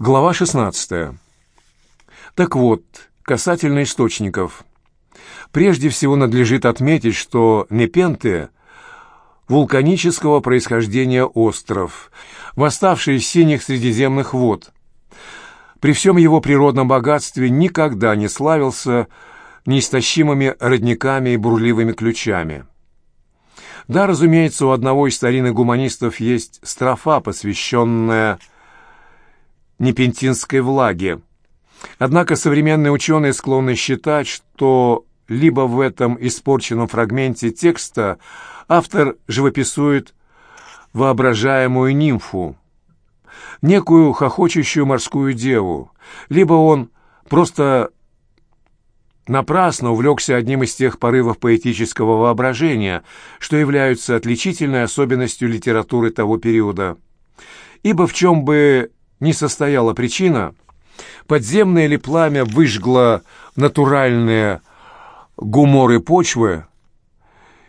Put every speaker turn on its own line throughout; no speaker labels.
Глава 16. Так вот, касательно источников. Прежде всего надлежит отметить, что Непенте – вулканического происхождения остров, восставший из синих средиземных вод. При всем его природном богатстве никогда не славился неистощимыми родниками и бурливыми ключами. Да, разумеется, у одного из старинных гуманистов есть строфа, посвященная непентинской влаге. Однако современные ученые склонны считать, что либо в этом испорченном фрагменте текста автор живописует воображаемую нимфу, некую хохочущую морскую деву, либо он просто напрасно увлекся одним из тех порывов поэтического воображения, что являются отличительной особенностью литературы того периода. Ибо в чем бы ни состояла причина, подземное ли пламя выжгло натуральные гуморы почвы,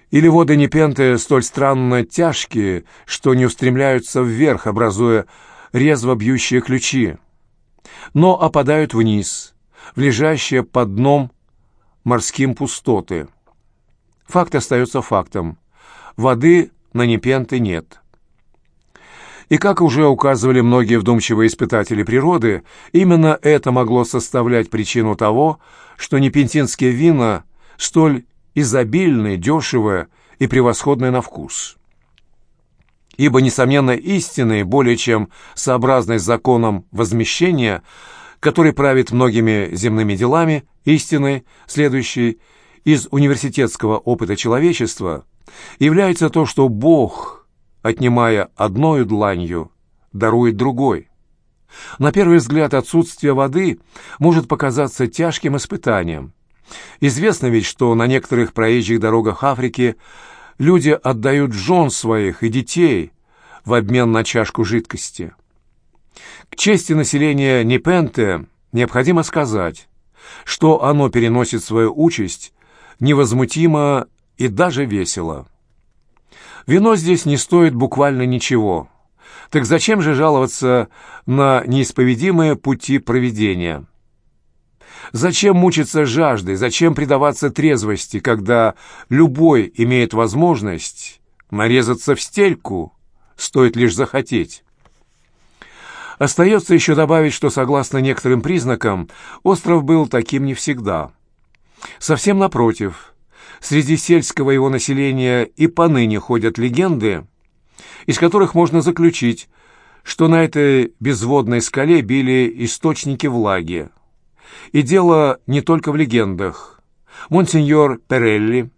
или воды Непенты столь странно тяжкие, что не устремляются вверх, образуя резво бьющие ключи, но опадают вниз, в лежащие под дном морским пустоты. Факт остается фактом. Воды на Непенты нет. И как уже указывали многие вдумчивые испытатели природы, именно это могло составлять причину того, что непентинские вина столь изобильны, дешевые и превосходны на вкус. Ибо, несомненно, истинной, более чем сообразной с законом возмещения, который правит многими земными делами, истиной, следующей из университетского опыта человечества, является то, что Бог – отнимая одною дланью, дарует другой. На первый взгляд отсутствие воды может показаться тяжким испытанием. Известно ведь, что на некоторых проезжих дорогах Африки люди отдают жен своих и детей в обмен на чашку жидкости. К чести населения Непенте необходимо сказать, что оно переносит свою участь невозмутимо и даже весело. Вино здесь не стоит буквально ничего. Так зачем же жаловаться на неисповедимые пути проведения? Зачем мучиться жаждой, зачем предаваться трезвости, когда любой имеет возможность нарезаться в стельку, стоит лишь захотеть? Остается еще добавить, что, согласно некоторым признакам, остров был таким не всегда. Совсем напротив – Среди сельского его населения и поныне ходят легенды, из которых можно заключить, что на этой безводной скале били источники влаги. И дело не только в легендах. Монсеньор Перелли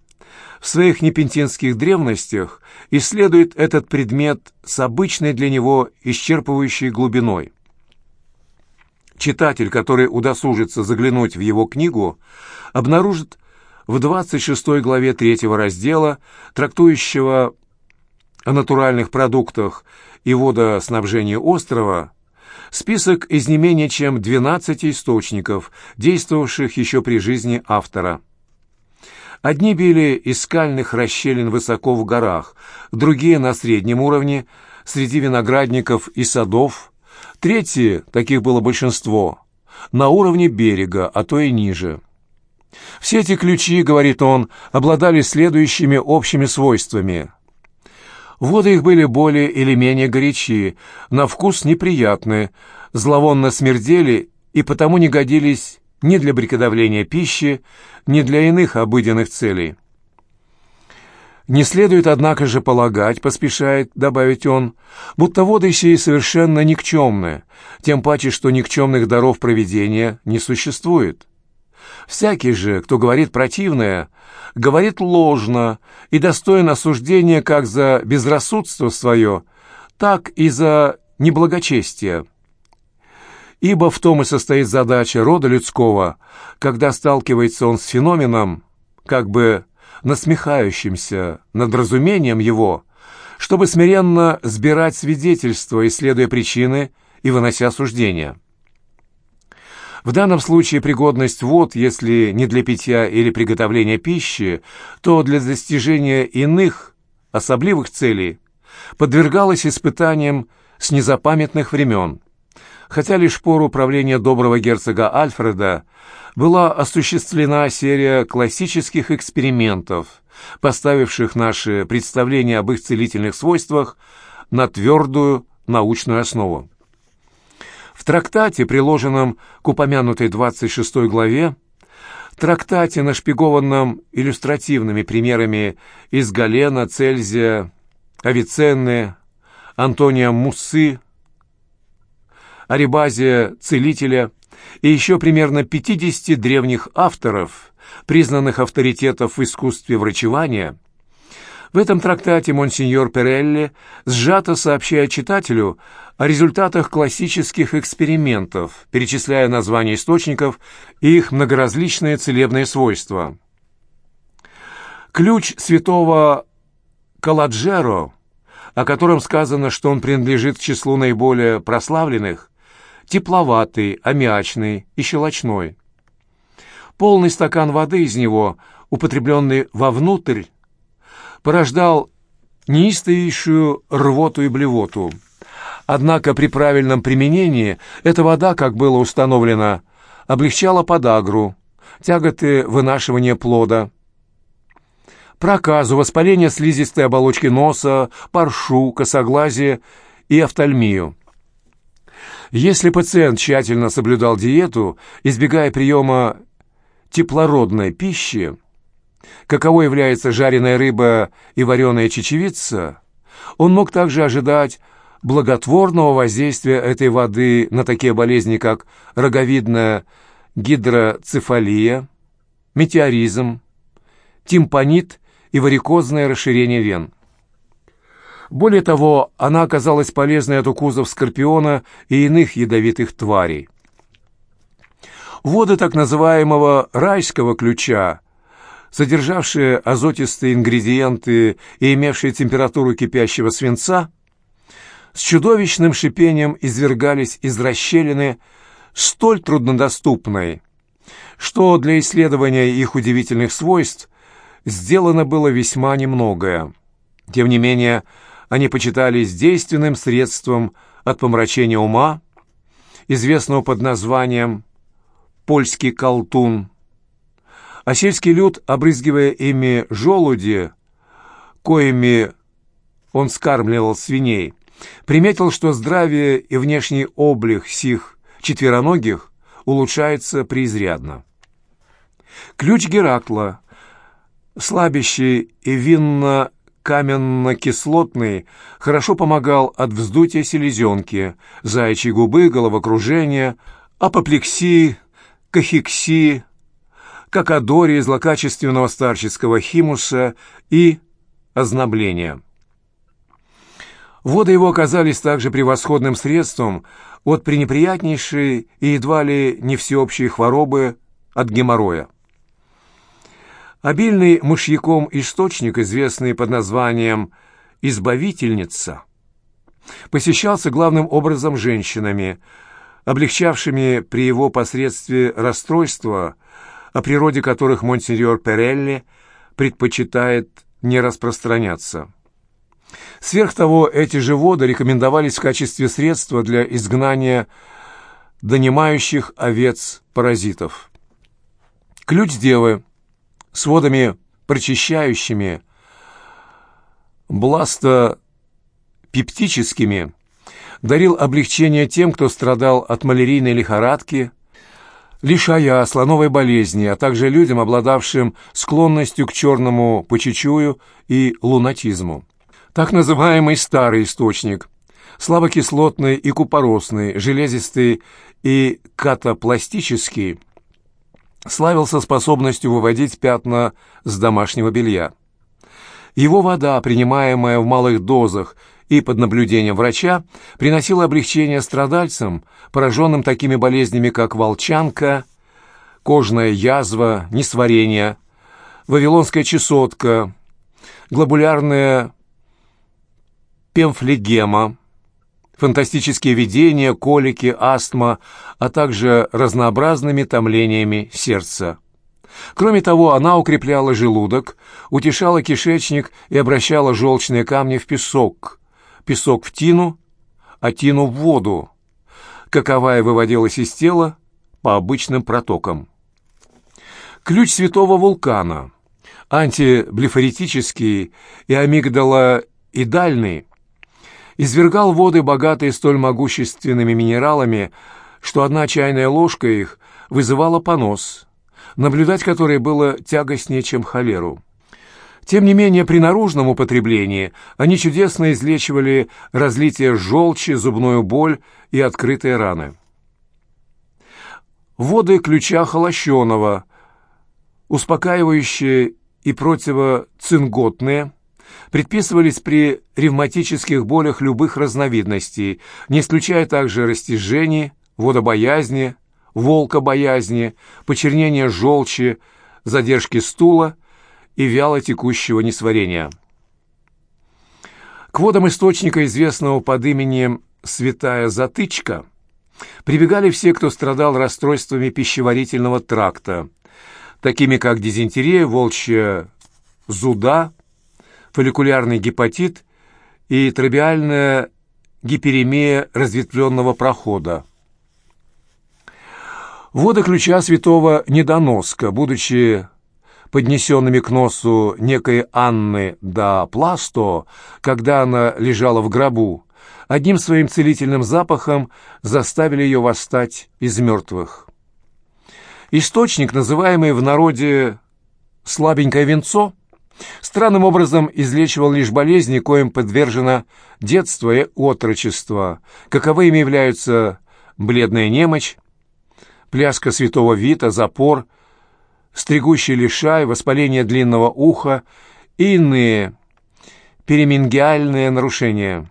в своих непентинских древностях исследует этот предмет с обычной для него исчерпывающей глубиной. Читатель, который удосужится заглянуть в его книгу, обнаружит в 26 главе третьего раздела, трактующего о натуральных продуктах и водоснабжении острова, список из не менее чем 12 источников, действовавших еще при жизни автора. Одни били из скальных расщелин высоко в горах, другие на среднем уровне, среди виноградников и садов, третьи, таких было большинство, на уровне берега, а то и ниже. Все эти ключи, говорит он, обладали следующими общими свойствами. Воды их были более или менее горячи, на вкус неприятны, зловонно смердели и потому не годились ни для приготовления пищи, ни для иных обыденных целей. Не следует, однако же, полагать, поспешает добавить он, будто воды сии совершенно никчемны, тем паче, что никчемных даров проведения не существует. Всякий же, кто говорит противное, говорит ложно и достоин осуждения как за безрассудство свое, так и за неблагочестие. Ибо в том и состоит задача рода людского, когда сталкивается он с феноменом, как бы насмехающимся над разумением его, чтобы смиренно сбирать свидетельства, исследуя причины и вынося суждения. В данном случае пригодность вод, если не для питья или приготовления пищи, то для достижения иных, особливых целей, подвергалась испытаниям с незапамятных времен. хотя лишь в пору правления доброго герцога Альфреда была осуществлена серия классических экспериментов, поставивших наши представления об их целительных свойствах на твердую научную основу. В трактате, приложенном к упомянутой 26 главе, трактате, нашпигованном иллюстративными примерами из Галена, Цельзия, Авиценны, Антония Муссы, Арибазия Целителя и еще примерно 50 древних авторов, признанных авторитетов в искусстве врачевания, в этом трактате монсеньор Перелли сжато сообщает читателю о результатах классических экспериментов, перечисляя названия источников и их многоразличные целебные свойства. Ключ святого Каладжеро, о котором сказано, что он принадлежит к числу наиболее прославленных, тепловатый, аммиачный и щелочной. Полный стакан воды из него, употребленный вовнутрь, порождал неистовейшую рвоту и блевоту. Однако при правильном применении эта вода, как было установлено, облегчала подагру, тяготы вынашивания плода, проказу, воспаление слизистой оболочки носа, паршу, косоглазие и офтальмию. Если пациент тщательно соблюдал диету, избегая приема теплородной пищи, каково является жареная рыба и вареная чечевица, он мог также ожидать благотворного воздействия этой воды на такие болезни, как роговидная гидроцефалия, метеоризм, тимпанит и варикозное расширение вен. Более того, она оказалась полезной от укусов скорпиона и иных ядовитых тварей. Воды так называемого «райского ключа» содержавшие азотистые ингредиенты и имевшие температуру кипящего свинца, с чудовищным шипением извергались из расщелины столь труднодоступной, что для исследования их удивительных свойств сделано было весьма немногое. Тем не менее, они почитались действенным средством от помрачения ума, известного под названием «польский колтун», а сельский люд, обрызгивая ими желуди, коими он скармливал свиней, приметил, что здравие и внешний облик сих четвероногих улучшается преизрядно. Ключ Геракла, слабящий и винно-каменно-кислотный, хорошо помогал от вздутия селезенки, заячьей губы, головокружения, апоплексии, кахексии, как Адории злокачественного старческого химуса и ознобления. Воды его оказались также превосходным средством от пренеприятнейшей и едва ли не всеобщей хворобы от геморроя. Обильный мышьяком источник, известный под названием «избавительница», посещался главным образом женщинами, облегчавшими при его посредстве расстройства о природе которых монсеньор Перелли предпочитает не распространяться. Сверх того, эти же воды рекомендовались в качестве средства для изгнания донимающих овец-паразитов. Ключ девы с водами прочищающими, бластопептическими, дарил облегчение тем, кто страдал от малярийной лихорадки, лишая слоновой болезни, а также людям, обладавшим склонностью к черному почечую и лунатизму. Так называемый старый источник, слабокислотный и купоросный, железистый и катапластический, славился способностью выводить пятна с домашнего белья. Его вода, принимаемая в малых дозах и под наблюдением врача приносила облегчение страдальцам, пораженным такими болезнями, как волчанка, кожная язва, несварение, вавилонская чесотка, глобулярная пемфлегема, фантастические видения, колики, астма, а также разнообразными томлениями сердца. Кроме того, она укрепляла желудок, утешала кишечник и обращала желчные камни в песок, песок в тину, а тину в воду, каковая выводилась из тела по обычным протокам. Ключ святого вулкана, антиблефоритический и амигдалоидальный, извергал воды, богатые столь могущественными минералами, что одна чайная ложка их вызывала понос, наблюдать который было тягостнее, чем холеру. Тем не менее, при наружном употреблении они чудесно излечивали разлитие желчи, зубную боль и открытые раны. Воды ключа холощеного, успокаивающие и противоцинготные, предписывались при ревматических болях любых разновидностей, не исключая также растяжений, водобоязни, волкобоязни, почернения желчи, задержки стула и вяло текущего несварения. К водам источника, известного под именем «Святая Затычка», прибегали все, кто страдал расстройствами пищеварительного тракта, такими как дизентерия, волчья зуда, фолликулярный гепатит и трабиальная гиперемия разветвленного прохода. Воды ключа святого недоноска, будучи поднесенными к носу некой Анны да Пласто, когда она лежала в гробу, одним своим целительным запахом заставили ее восстать из мертвых. Источник, называемый в народе «слабенькое венцо», странным образом излечивал лишь болезни, коим подвержено детство и отрочество, каковыми являются бледная немочь, пляска святого Вита, запор – стригущий лишай, воспаление длинного уха и иные перемингиальные нарушения.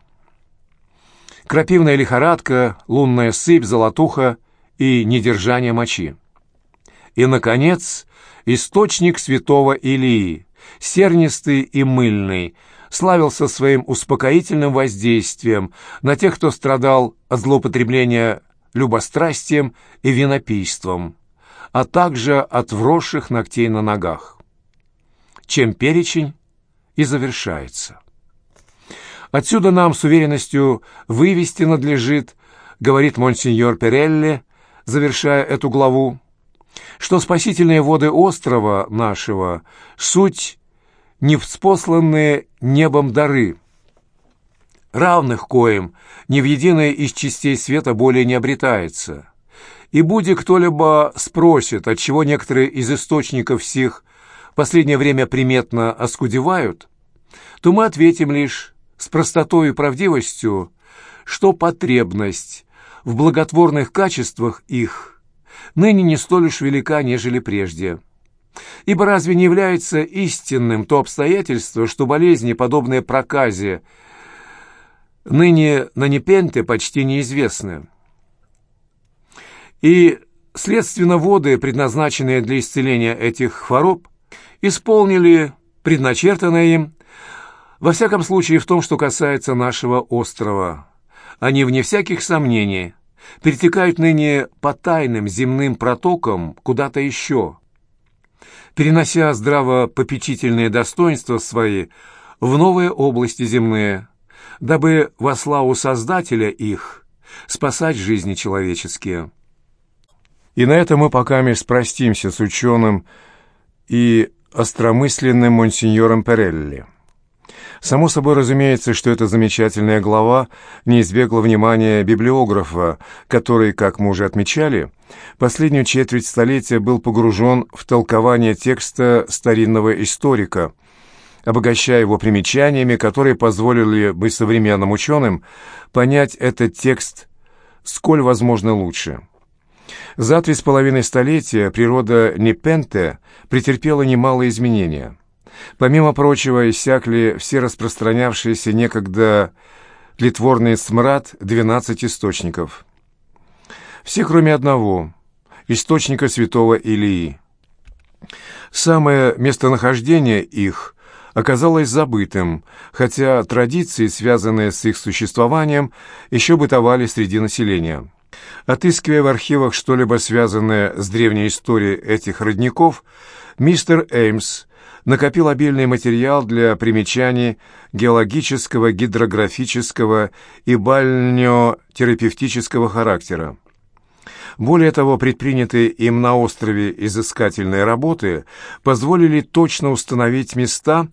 Крапивная лихорадка, лунная сыпь, золотуха и недержание мочи. И, наконец, источник святого Илии, сернистый и мыльный, славился своим успокоительным воздействием на тех, кто страдал от злоупотребления любострастием и винопийством а также от вросших ногтей на ногах. Чем перечень и завершается. Отсюда нам с уверенностью вывести надлежит, говорит монсеньор Перелли, завершая эту главу, что спасительные воды острова нашего — суть невспосланные небом дары, равных коим ни в единой из частей света более не обретается — и будь кто-либо спросит, отчего некоторые из источников сих в последнее время приметно оскудевают, то мы ответим лишь с простотой и правдивостью, что потребность в благотворных качествах их ныне не столь уж велика, нежели прежде. Ибо разве не является истинным то обстоятельство, что болезни, подобные проказе, ныне на Непенте почти неизвестны? И, следственно, воды, предназначенные для исцеления этих хвороб, исполнили предначертанное им, во всяком случае в том, что касается нашего острова. Они, вне всяких сомнений, перетекают ныне по тайным земным протокам куда-то еще, перенося здравопопечительные достоинства свои в новые области земные, дабы во славу Создателя их спасать жизни человеческие. И на этом мы пока простимся с ученым и остромысленным монсеньором Перелли. Само собой разумеется, что эта замечательная глава не избегла внимания библиографа, который, как мы уже отмечали, последнюю четверть столетия был погружен в толкование текста старинного историка, обогащая его примечаниями, которые позволили бы современным ученым понять этот текст сколь возможно лучше. За три с половиной столетия природа Непенте претерпела немалые изменения. Помимо прочего, иссякли все распространявшиеся некогда тлетворный смрад 12 источников. Все, кроме одного – источника святого Илии. Самое местонахождение их оказалось забытым, хотя традиции, связанные с их существованием, еще бытовали среди населения. Отыскивая в архивах что-либо связанное с древней историей этих родников, мистер Эймс накопил обильный материал для примечаний геологического, гидрографического и бальнеотерапевтического характера. Более того, предпринятые им на острове изыскательные работы позволили точно установить места,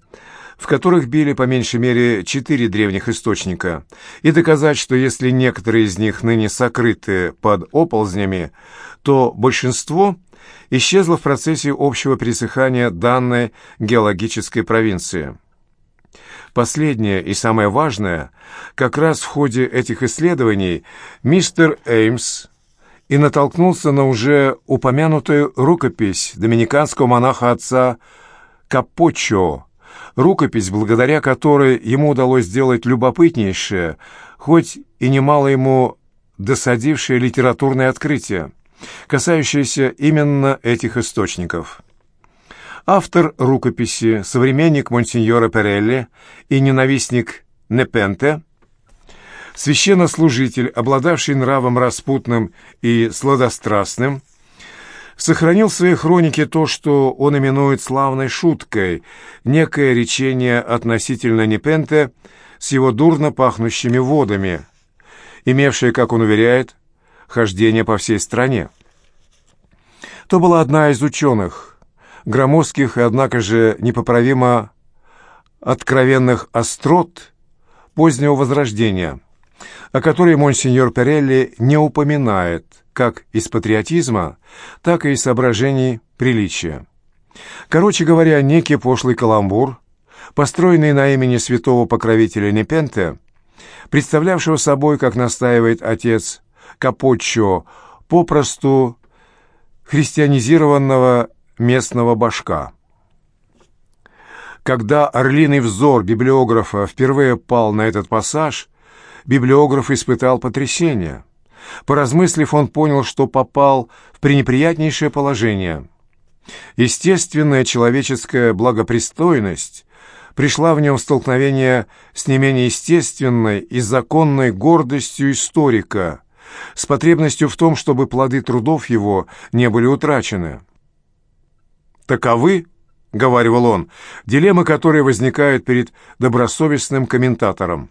в которых били по меньшей мере четыре древних источника, и доказать, что если некоторые из них ныне сокрыты под оползнями, то большинство исчезло в процессе общего пересыхания данной геологической провинции. Последнее и самое важное, как раз в ходе этих исследований мистер Эймс и натолкнулся на уже упомянутую рукопись доминиканского монаха отца Капоччо, рукопись, благодаря которой ему удалось сделать любопытнейшее, хоть и немало ему досадившее литературное открытие, касающееся именно этих источников. Автор рукописи, современник Монсеньора Перелли и ненавистник Непенте – священнослужитель, обладавший нравом распутным и сладострастным, сохранил в своей хронике то, что он именует славной шуткой, некое речение относительно Непенте с его дурно пахнущими водами, имевшее, как он уверяет, хождение по всей стране. То была одна из ученых, громоздких и, однако же, непоправимо откровенных острот позднего Возрождения – о которой монсеньор Перелли не упоминает как из патриотизма, так и из соображений приличия. Короче говоря, некий пошлый каламбур, построенный на имени святого покровителя Непенте, представлявшего собой, как настаивает отец Капоччо, попросту христианизированного местного башка. Когда орлиный взор библиографа впервые пал на этот пассаж, библиограф испытал потрясение. Поразмыслив, он понял, что попал в пренеприятнейшее положение. Естественная человеческая благопристойность пришла в нем в столкновение с не менее естественной и законной гордостью историка, с потребностью в том, чтобы плоды трудов его не были утрачены. «Таковы, — говаривал он, — дилеммы, которые возникают перед добросовестным комментатором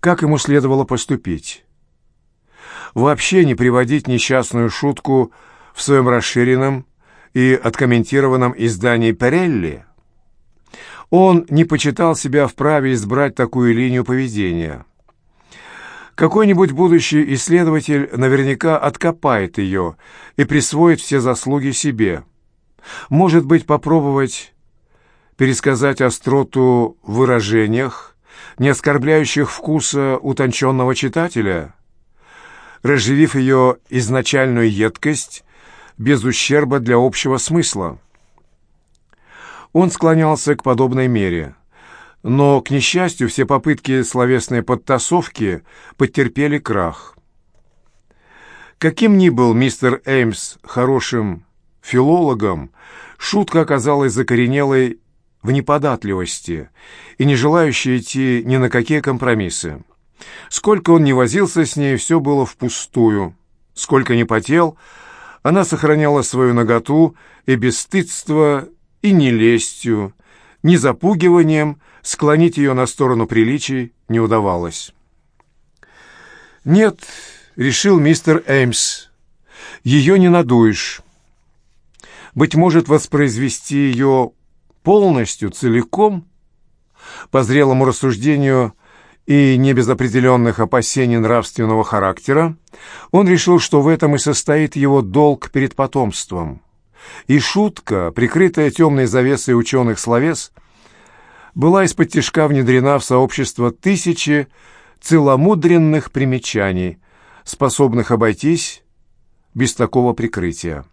как ему следовало поступить. Вообще не приводить несчастную шутку в своем расширенном и откомментированном издании Перелли. Он не почитал себя вправе избрать такую линию поведения. Какой-нибудь будущий исследователь наверняка откопает ее и присвоит все заслуги себе. Может быть, попробовать пересказать остроту в выражениях, не оскорбляющих вкуса утонченного читателя, разживив ее изначальную едкость без ущерба для общего смысла. Он склонялся к подобной мере, но, к несчастью, все попытки словесной подтасовки потерпели крах. Каким ни был мистер Эймс хорошим филологом, шутка оказалась закоренелой в неподатливости и не желающий идти ни на какие компромиссы. Сколько он ни возился с ней, все было впустую. Сколько ни потел, она сохраняла свою наготу и бесстыдство, и не лестью, ни запугиванием склонить ее на сторону приличий не удавалось. «Нет», — решил мистер Эймс, — «ее не надуешь. Быть может, воспроизвести ее полностью, целиком, по зрелому рассуждению и не без определенных опасений нравственного характера, он решил, что в этом и состоит его долг перед потомством. И шутка, прикрытая темной завесой ученых словес, была из-под тяжка внедрена в сообщество тысячи целомудренных примечаний, способных обойтись без такого прикрытия.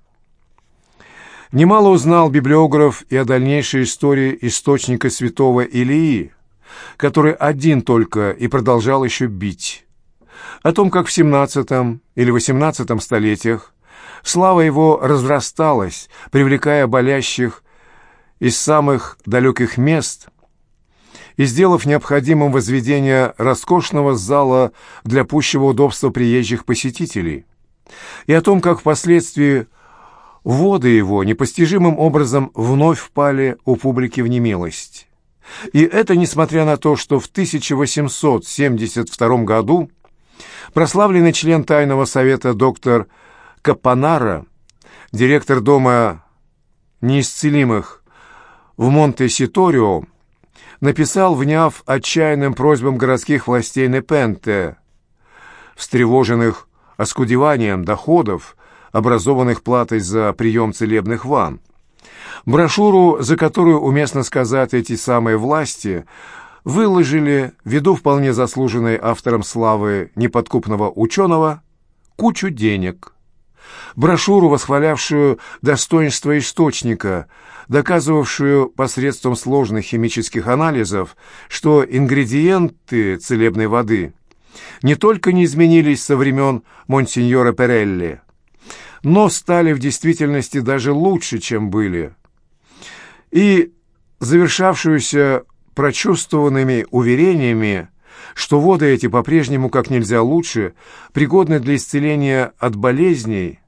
Немало узнал библиограф и о дальнейшей истории источника святого Илии, который один только и продолжал еще бить. О том, как в XVII или XVIII столетиях слава его разрасталась, привлекая болящих из самых далеких мест и сделав необходимым возведение роскошного зала для пущего удобства приезжих посетителей, и о том, как впоследствии воды его непостижимым образом вновь впали у публики в немилость. И это несмотря на то, что в 1872 году прославленный член Тайного Совета доктор Капанара, директор дома неисцелимых в Монте-Ситорио, написал, вняв отчаянным просьбам городских властей Непенте, встревоженных оскудеванием доходов, образованных платой за прием целебных ванн. Брошюру, за которую, уместно сказать, эти самые власти выложили, ввиду вполне заслуженной автором славы неподкупного ученого, кучу денег. Брошюру, восхвалявшую достоинство источника, доказывавшую посредством сложных химических анализов, что ингредиенты целебной воды не только не изменились со времен Монсеньора Перелли, но стали в действительности даже лучше, чем были – и завершавшуюся прочувствованными уверениями, что воды эти по-прежнему как нельзя лучше пригодны для исцеления от болезней,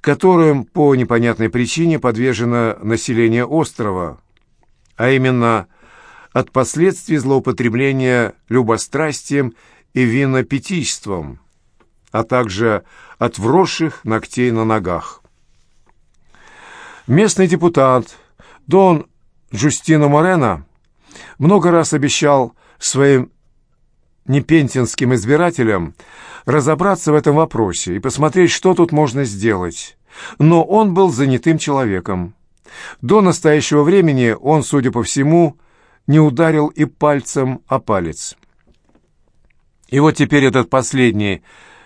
которым по непонятной причине подвержено население острова, а именно от последствий злоупотребления любострастием и винопитийством, а также от вросших ногтей на ногах. Местный депутат – Дон Джустино Морено много раз обещал своим непентинским избирателям разобраться в этом вопросе и посмотреть, что тут можно сделать. Но он был занятым человеком. До настоящего времени он, судя по всему, не ударил и пальцем о палец. И вот теперь этот последний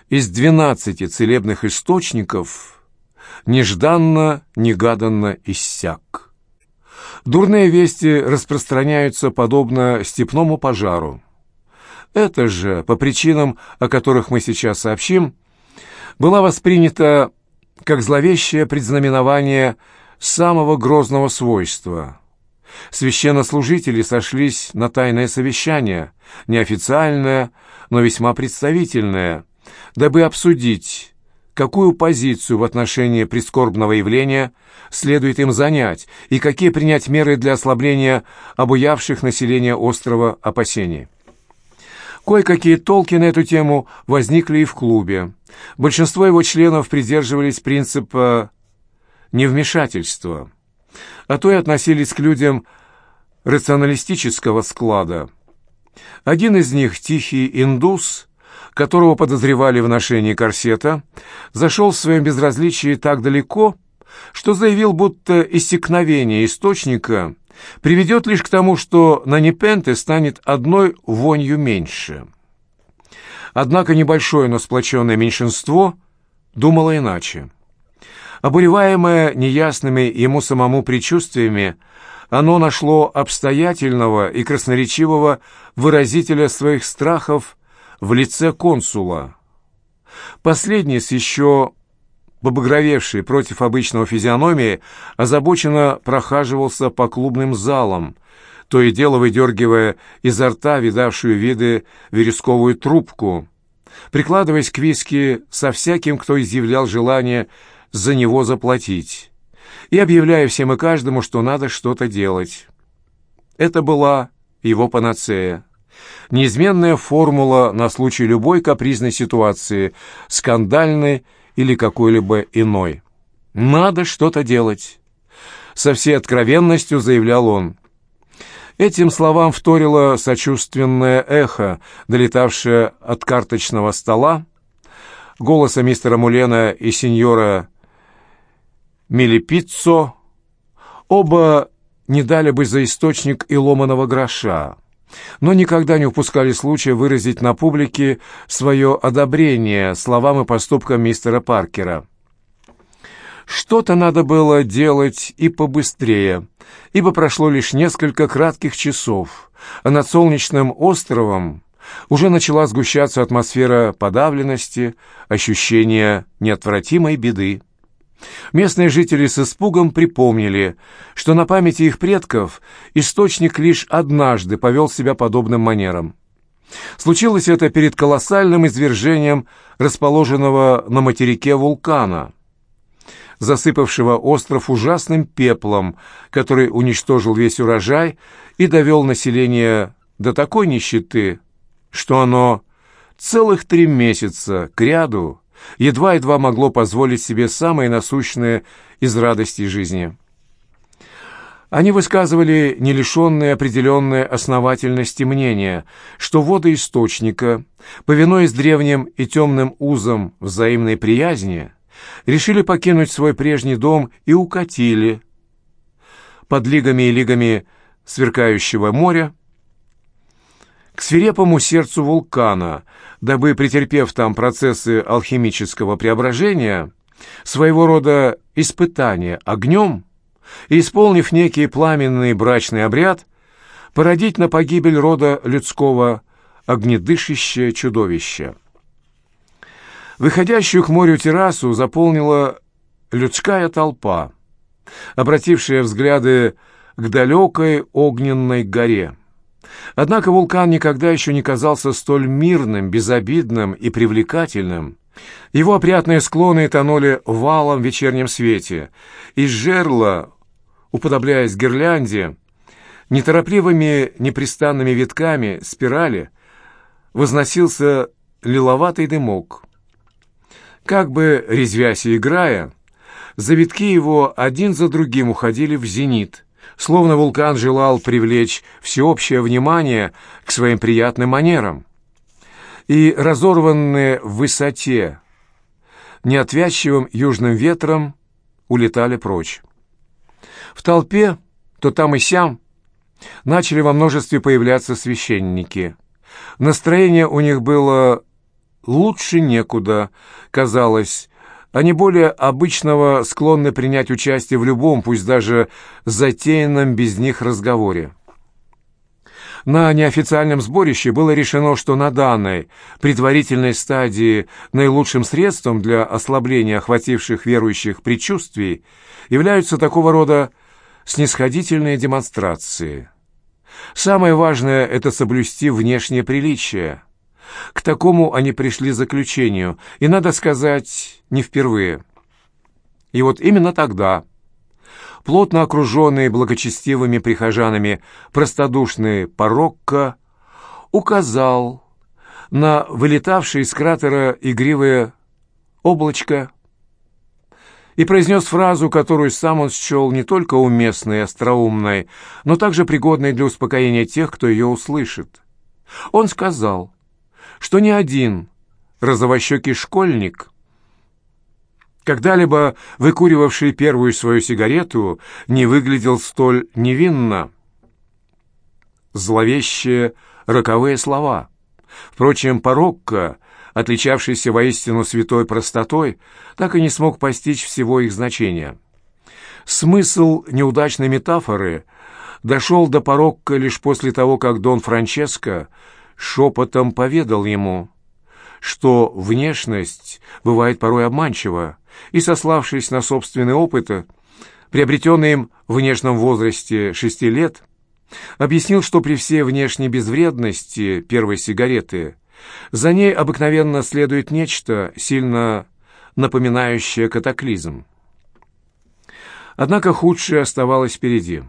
из двенадцати целебных источников нежданно-негаданно иссяк. Дурные вести распространяются подобно степному пожару. Это же, по причинам, о которых мы сейчас сообщим, была воспринята как зловещее предзнаменование самого грозного свойства. Священнослужители сошлись на тайное совещание, неофициальное, но весьма представительное, дабы обсудить, какую позицию в отношении прискорбного явления следует им занять и какие принять меры для ослабления обуявших население острова опасений. Кое-какие толки на эту тему возникли и в клубе. Большинство его членов придерживались принципа невмешательства, а то и относились к людям рационалистического склада. Один из них, тихий индус, которого подозревали в ношении корсета, зашел в своем безразличии так далеко, что заявил, будто иссякновение источника приведет лишь к тому, что на Непенте станет одной вонью меньше. Однако небольшое, но сплоченное меньшинство думало иначе. Обуреваемое неясными ему самому предчувствиями, оно нашло обстоятельного и красноречивого выразителя своих страхов в лице консула. Последний с еще побагровевший против обычного физиономии озабоченно прохаживался по клубным залам, то и дело выдергивая изо рта видавшую виды вересковую трубку, прикладываясь к виски со всяким, кто изъявлял желание за него заплатить, и объявляя всем и каждому, что надо что-то делать. Это была его панацея неизменная формула на случай любой капризной ситуации, скандальной или какой-либо иной. «Надо что-то делать», — со всей откровенностью заявлял он. Этим словам вторило сочувственное эхо, долетавшее от карточного стола, голоса мистера Мулена и сеньора Милипиццо, оба не дали бы за источник и ломаного гроша но никогда не упускали случая выразить на публике свое одобрение словам и поступкам мистера Паркера. Что-то надо было делать и побыстрее, ибо прошло лишь несколько кратких часов, а над солнечным островом уже начала сгущаться атмосфера подавленности, ощущения неотвратимой беды. Местные жители с испугом припомнили, что на памяти их предков источник лишь однажды повел себя подобным манером. Случилось это перед колоссальным извержением расположенного на материке вулкана. засыпавшего остров ужасным пеплом, который уничтожил весь урожай и довел население до такой нищеты, что оно целых три месяца к ряду едва-едва могло позволить себе самые насущные из радостей жизни. Они высказывали не лишенные определенной основательности мнения, что воды источника, повинуясь древним и темным узам взаимной приязни, решили покинуть свой прежний дом и укатили под лигами и лигами сверкающего моря к свирепому сердцу вулкана, дабы, претерпев там процессы алхимического преображения, своего рода испытания огнем, и, исполнив некий пламенный брачный обряд, породить на погибель рода людского огнедышащее чудовище. Выходящую к морю террасу заполнила людская толпа, обратившая взгляды к далекой огненной горе. Однако вулкан никогда еще не казался столь мирным, безобидным и привлекательным. Его опрятные склоны тонули валом в вечернем свете. Из жерла уподобляясь гирлянде, неторопливыми непрестанными витками спирали возносился лиловатый дымок. Как бы резвясь и играя, завитки его один за другим уходили в зенит, словно вулкан желал привлечь всеобщее внимание к своим приятным манерам. И разорванные в высоте неотвязчивым южным ветром улетали прочь. В толпе, то там и сям, начали во множестве появляться священники. Настроение у них было лучше некуда, казалось. Они более обычного склонны принять участие в любом, пусть даже затеянном без них разговоре. На неофициальном сборище было решено, что на данной предварительной стадии наилучшим средством для ослабления охвативших верующих предчувствий являются такого рода снисходительные демонстрации. Самое важное — это соблюсти внешнее приличие. К такому они пришли заключению, и, надо сказать, не впервые. И вот именно тогда, плотно окруженный благочестивыми прихожанами, простодушный Порокко указал на вылетавшее из кратера игривое облачко и произнес фразу, которую сам он счел не только уместной и остроумной, но также пригодной для успокоения тех, кто ее услышит. Он сказал, что ни один розовощекий школьник, когда-либо выкуривавший первую свою сигарету, не выглядел столь невинно. Зловещие роковые слова. Впрочем, порокко отличавшийся воистину святой простотой, так и не смог постичь всего их значения. Смысл неудачной метафоры дошел до порокка лишь после того, как Дон Франческо шепотом поведал ему, что внешность бывает порой обманчива, и, сославшись на собственный опыт, приобретенный им в внешнем возрасте шести лет, объяснил, что при всей внешней безвредности первой сигареты – за ней обыкновенно следует нечто, сильно напоминающее катаклизм. Однако худшее оставалось впереди,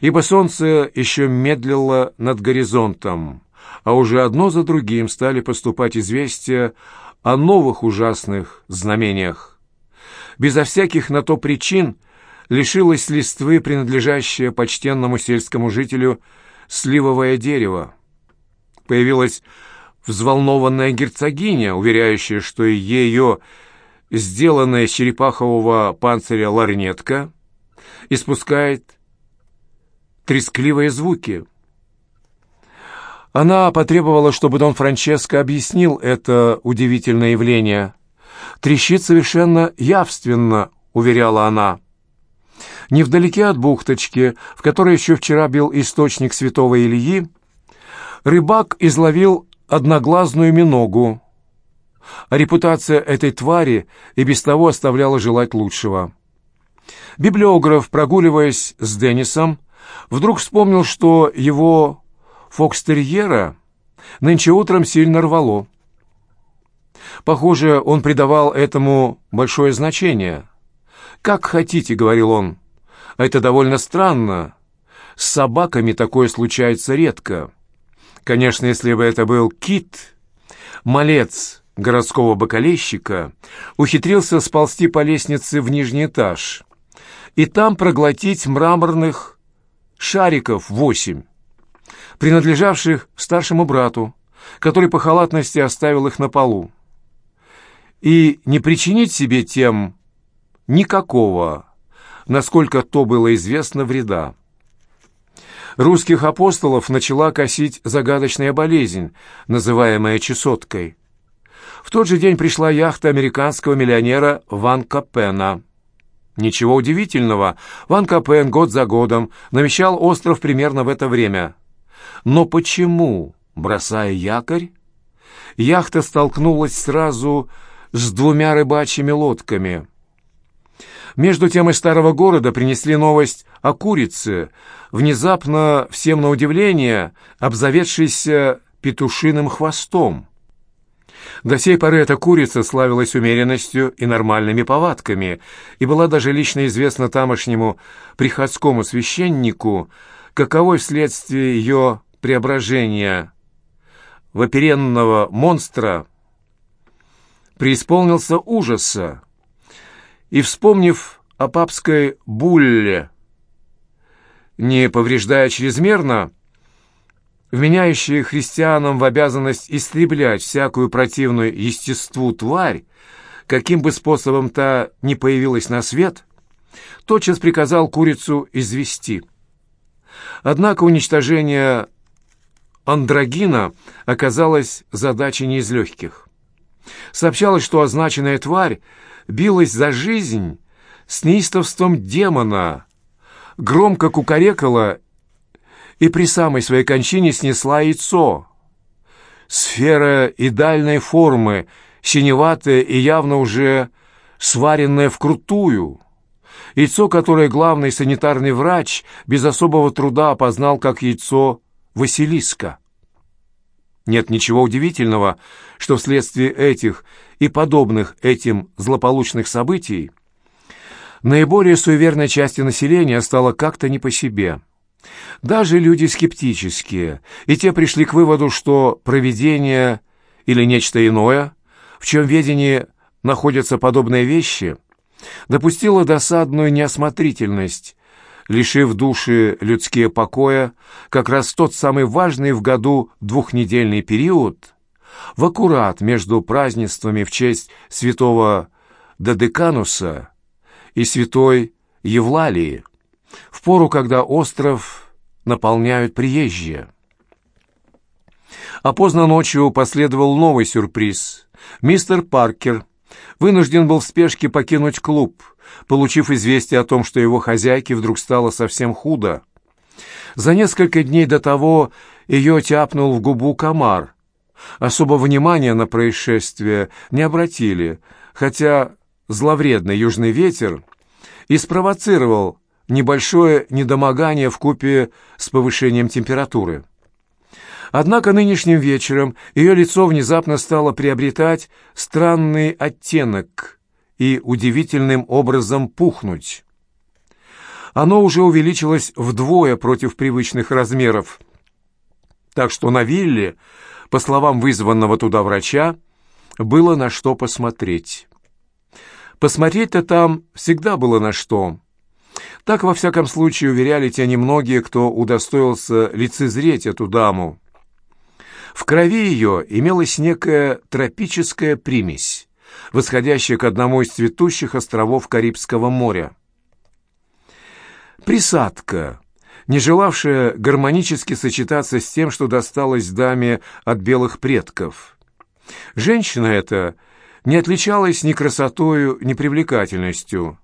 ибо солнце еще медлило над горизонтом, а уже одно за другим стали поступать известия о новых ужасных знамениях. Безо всяких на то причин лишилось листвы, принадлежащее почтенному сельскому жителю, сливовое дерево. Появилась взволнованная герцогиня, уверяющая, что ее сделанная из черепахового панциря ларнетка испускает трескливые звуки. Она потребовала, чтобы Дон Франческо объяснил это удивительное явление. «Трещит совершенно явственно», — уверяла она. Невдалеке от бухточки, в которой еще вчера бил источник святого Ильи, рыбак изловил одноглазную миногу. А репутация этой твари и без того оставляла желать лучшего. Библиограф, прогуливаясь с Деннисом, вдруг вспомнил, что его фокстерьера нынче утром сильно рвало. Похоже, он придавал этому большое значение. «Как хотите», — говорил он. «Это довольно странно. С собаками такое случается редко. Конечно, если бы это был кит, малец городского бокалейщика, ухитрился сползти по лестнице в нижний этаж и там проглотить мраморных шариков восемь, принадлежавших старшему брату, который по халатности оставил их на полу, и не причинить себе тем никакого, насколько то было известно, вреда. Русских апостолов начала косить загадочная болезнь, называемая чесоткой. В тот же день пришла яхта американского миллионера Ван Капена. Ничего удивительного, Ван Капен год за годом навещал остров примерно в это время. Но почему, бросая якорь, яхта столкнулась сразу с двумя рыбачьими лодками? Между тем из старого города принесли новость о курице, внезапно, всем на удивление, обзаведшейся петушиным хвостом. До сей поры эта курица славилась умеренностью и нормальными повадками, и была даже лично известна тамошнему приходскому священнику, каковой вследствие ее преображения в оперенного монстра преисполнился ужаса, и, вспомнив о папской булле, не повреждая чрезмерно, вменяющие христианам в обязанность истреблять всякую противную естеству тварь, каким бы способом та ни появилась на свет, тотчас приказал курицу извести. Однако уничтожение андрогина оказалось задачей не из легких. Сообщалось, что означенная тварь билась за жизнь с неистовством демона, громко кукарекала и при самой своей кончине снесла яйцо. Сфера идеальной формы, синеватая и явно уже сваренная вкрутую. Яйцо, которое главный санитарный врач без особого труда опознал как яйцо Василиска. Нет ничего удивительного, что вследствие этих и подобных этим злополучных событий наиболее суеверной части населения стало как-то не по себе. Даже люди скептические, и те пришли к выводу, что провидение или нечто иное, в чем ведении находятся подобные вещи, допустило досадную неосмотрительность, лишив души людские покоя как раз тот самый важный в году двухнедельный период, в аккурат между празднествами в честь святого Додекануса и святой Евлалии, в пору, когда остров наполняют приезжие. А поздно ночью последовал новый сюрприз. Мистер Паркер вынужден был в спешке покинуть клуб, получив известие о том, что его хозяйке вдруг стало совсем худо. За несколько дней до того ее тяпнул в губу комар. Особо внимания на происшествие не обратили, хотя зловредный южный ветер и спровоцировал небольшое недомогание в купе с повышением температуры. Однако нынешним вечером ее лицо внезапно стало приобретать странный оттенок и удивительным образом пухнуть. Оно уже увеличилось вдвое против привычных размеров, так что на вилле, по словам вызванного туда врача, было на что посмотреть. Посмотреть-то там всегда было на что. Так, во всяком случае, уверяли те немногие, кто удостоился лицезреть эту даму. В крови ее имелась некая тропическая примесь, восходящая к одному из цветущих островов Карибского моря. Присадка, не желавшая гармонически сочетаться с тем, что досталось даме от белых предков. Женщина эта не отличалась ни красотою, ни привлекательностью.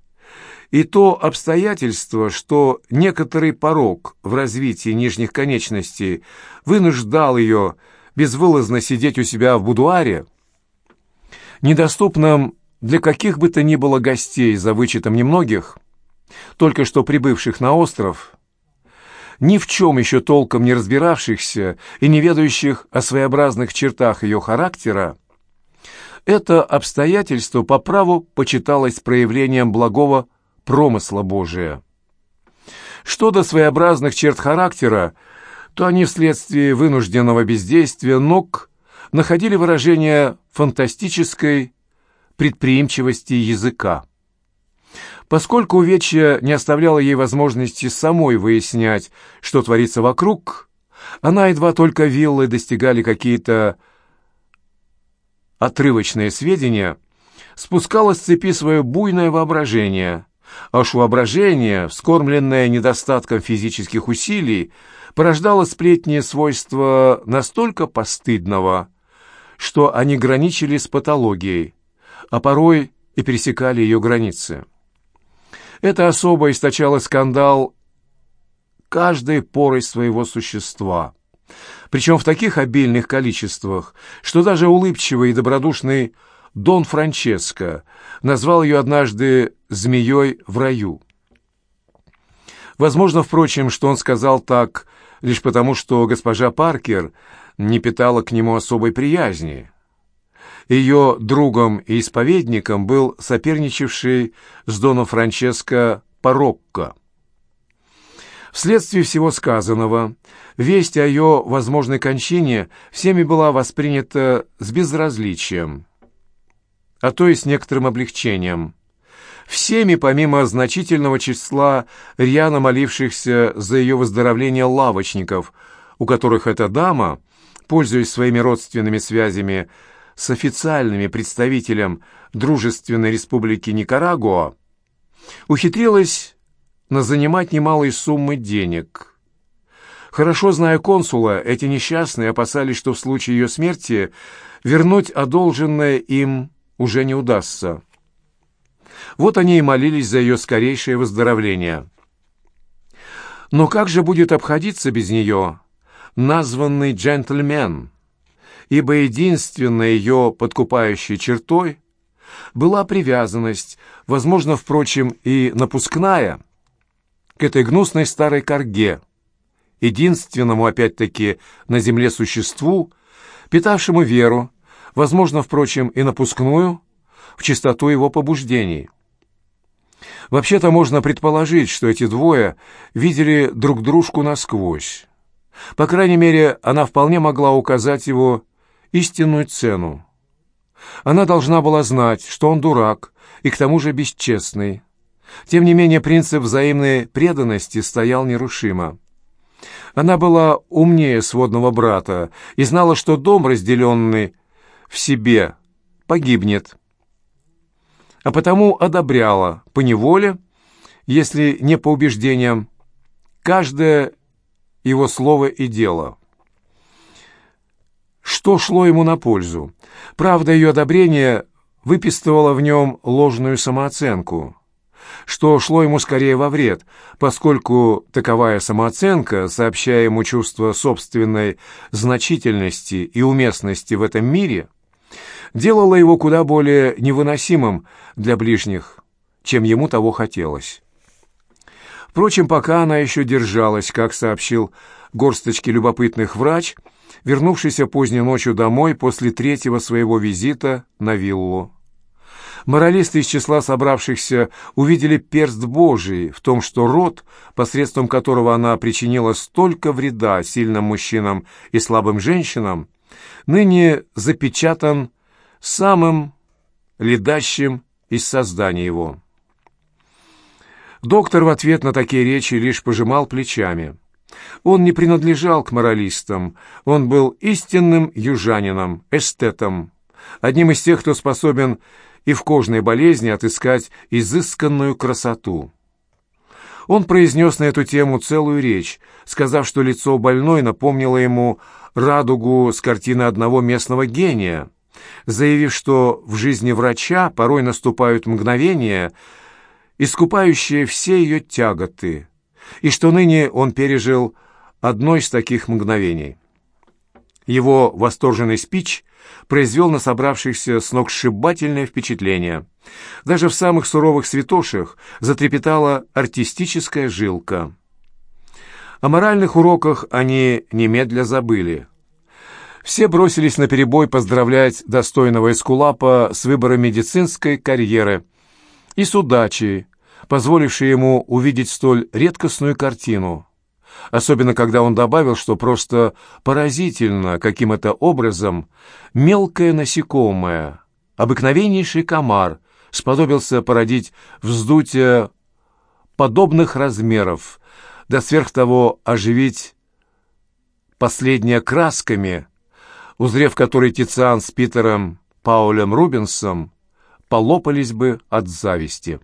И то обстоятельство, что некоторый порог в развитии нижних конечностей вынуждал ее безвылазно сидеть у себя в будуаре, недоступном для каких бы то ни было гостей за вычетом немногих, только что прибывших на остров, ни в чем еще толком не разбиравшихся и не ведающих о своеобразных чертах ее характера, это обстоятельство по праву почиталось проявлением благого промысла Божия. Что до своеобразных черт характера, то они вследствие вынужденного бездействия ног находили выражение фантастической предприимчивости языка. Поскольку увечья не оставляло ей возможности самой выяснять, что творится вокруг, она едва только виллы достигали какие-то отрывочные сведения, спускала с цепи свое буйное воображение, а уж воображение, вскормленное недостатком физических усилий, порождало сплетни свойства настолько постыдного, что они граничили с патологией, а порой и пересекали ее границы. Эта особа источала скандал каждой порой своего существа, причем в таких обильных количествах, что даже улыбчивый и добродушный Дон Франческо назвал ее однажды «змеей в раю». Возможно, впрочем, что он сказал так лишь потому, что госпожа Паркер не питала к нему особой приязни. Ее другом и исповедником был соперничавший с Доном Франческо Парокко. Вследствие всего сказанного, весть о ее возможной кончине всеми была воспринята с безразличием а то и с некоторым облегчением. Всеми, помимо значительного числа рьяно молившихся за ее выздоровление лавочников, у которых эта дама, пользуясь своими родственными связями с официальными представителем Дружественной Республики Никарагуа, ухитрилась назанимать немалые суммы денег. Хорошо зная консула, эти несчастные опасались, что в случае ее смерти вернуть одолженное им уже не удастся. Вот они и молились за ее скорейшее выздоровление. Но как же будет обходиться без нее названный джентльмен? Ибо единственной ее подкупающей чертой была привязанность, возможно, впрочем, и напускная, к этой гнусной старой корге, единственному, опять-таки, на земле существу, питавшему веру, возможно, впрочем, и напускную, в чистоту его побуждений. Вообще-то можно предположить, что эти двое видели друг дружку насквозь. По крайней мере, она вполне могла указать его истинную цену. Она должна была знать, что он дурак и к тому же бесчестный. Тем не менее, принцип взаимной преданности стоял нерушимо. Она была умнее сводного брата и знала, что дом, разделенный в себе погибнет, а потому одобряла по неволе, если не по убеждениям, каждое его слово и дело. Что шло ему на пользу? Правда, ее одобрение выпистывало в нем ложную самооценку, что шло ему скорее во вред, поскольку таковая самооценка, сообщая ему чувство собственной значительности и уместности в этом мире – делало его куда более невыносимым для ближних, чем ему того хотелось. Впрочем, пока она еще держалась, как сообщил горсточке любопытных врач, вернувшийся поздней ночью домой после третьего своего визита на виллу. Моралисты из числа собравшихся увидели перст Божий в том, что род, посредством которого она причинила столько вреда сильным мужчинам и слабым женщинам, ныне запечатан самым ледащим из создания его. Доктор в ответ на такие речи лишь пожимал плечами. Он не принадлежал к моралистам, он был истинным южанином, эстетом, одним из тех, кто способен и в кожной болезни отыскать изысканную красоту. Он произнес на эту тему целую речь, сказав, что лицо больной напомнило ему радугу с картины одного местного гения — заявив, что в жизни врача порой наступают мгновения, искупающие все ее тяготы, и что ныне он пережил одно из таких мгновений. Его восторженный спич произвел на собравшихся сногсшибательное впечатление. Даже в самых суровых святошах затрепетала артистическая жилка. О моральных уроках они немедля забыли. Все бросились на перебой поздравлять достойного эскулапа с выбором медицинской карьеры и с удачей, позволивший ему увидеть столь редкостную картину, особенно когда он добавил, что просто поразительно, каким это образом мелкое насекомое, обыкновеннейший комар, сподобился породить вздутие подобных размеров, да сверх того оживить последнее красками, узрев который Тициан с Питером Паулем Рубенсом полопались бы от зависти.